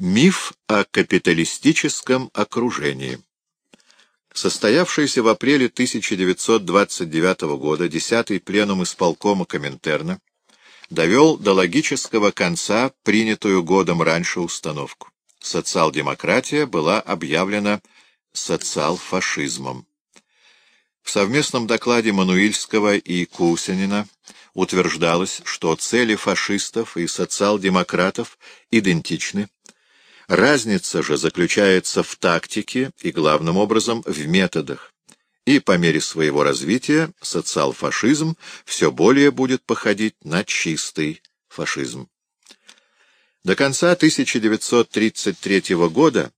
Миф о капиталистическом окружении Состоявшийся в апреле 1929 года 10-й пленум исполкома Коминтерна довел до логического конца принятую годом раньше установку. Социал-демократия была объявлена социал-фашизмом. В совместном докладе Мануильского и Кусинина утверждалось, что цели фашистов и социал-демократов идентичны, разница же заключается в тактике и, главным образом, в методах, и по мере своего развития социал-фашизм все более будет походить на чистый фашизм. До конца 1933 года,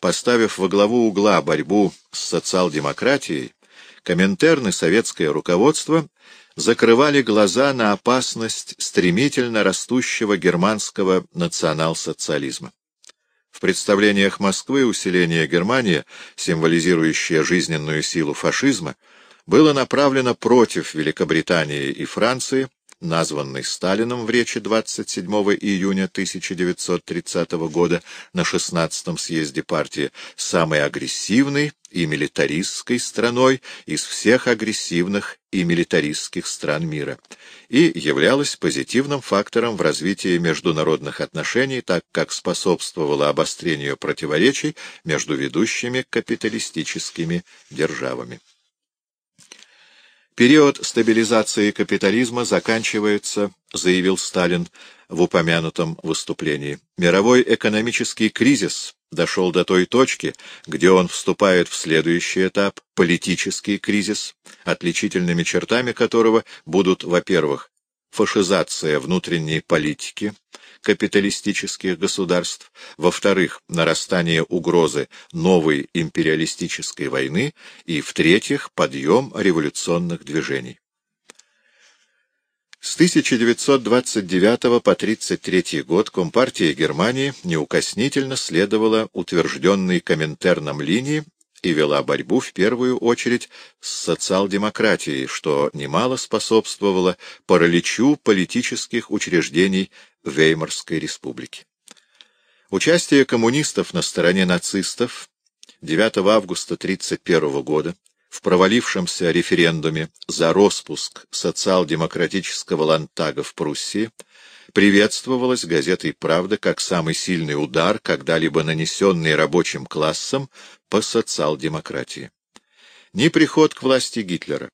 поставив во главу угла борьбу с социал-демократией, Коминтерн и советское руководство закрывали глаза на опасность стремительно растущего германского национал-социализма. В представлениях Москвы усиление Германии, символизирующее жизненную силу фашизма, было направлено против Великобритании и Франции, названный Сталином в речи 27 июня 1930 года на 16-м съезде партии самой агрессивной и милитаристской страной из всех агрессивных и милитаристских стран мира, и являлась позитивным фактором в развитии международных отношений, так как способствовала обострению противоречий между ведущими капиталистическими державами. Период стабилизации капитализма заканчивается, заявил Сталин в упомянутом выступлении. Мировой экономический кризис дошел до той точки, где он вступает в следующий этап — политический кризис, отличительными чертами которого будут, во-первых, фашизация внутренней политики капиталистических государств, во-вторых, нарастание угрозы новой империалистической войны и, в-третьих, подъем революционных движений. С 1929 по 1933 год Компартия Германии неукоснительно следовала утвержденной Коминтерном линии и вела борьбу в первую очередь с социал-демократией, что немало способствовало параличу политических учреждений Веймарской республики. Участие коммунистов на стороне нацистов 9 августа 1931 года в провалившемся референдуме за распуск социал-демократического лантага в Пруссии приветствовалась газетой «Правда» как самый сильный удар, когда-либо нанесенный рабочим классом по социал-демократии. Ни приход к власти Гитлера,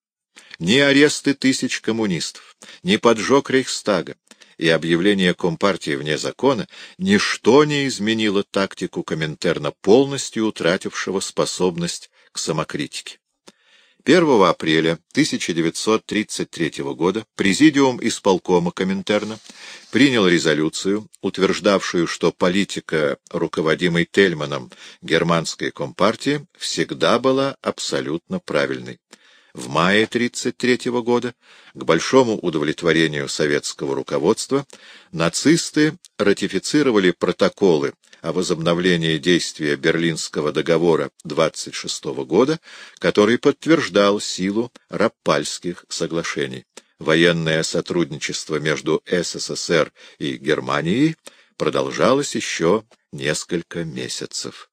ни аресты тысяч коммунистов, ни поджог Рейхстага и объявление Компартии вне закона ничто не изменило тактику Коминтерна, полностью утратившего способность к самокритике. 1 апреля 1933 года Президиум исполкома Коминтерна принял резолюцию, утверждавшую, что политика, руководимой Тельманом германской компартии, всегда была абсолютно правильной. В мае 1933 года, к большому удовлетворению советского руководства, нацисты ратифицировали протоколы о возобновлении действия Берлинского договора 26 года, который подтверждал силу Раппальских соглашений. Военное сотрудничество между СССР и Германией продолжалось еще несколько месяцев.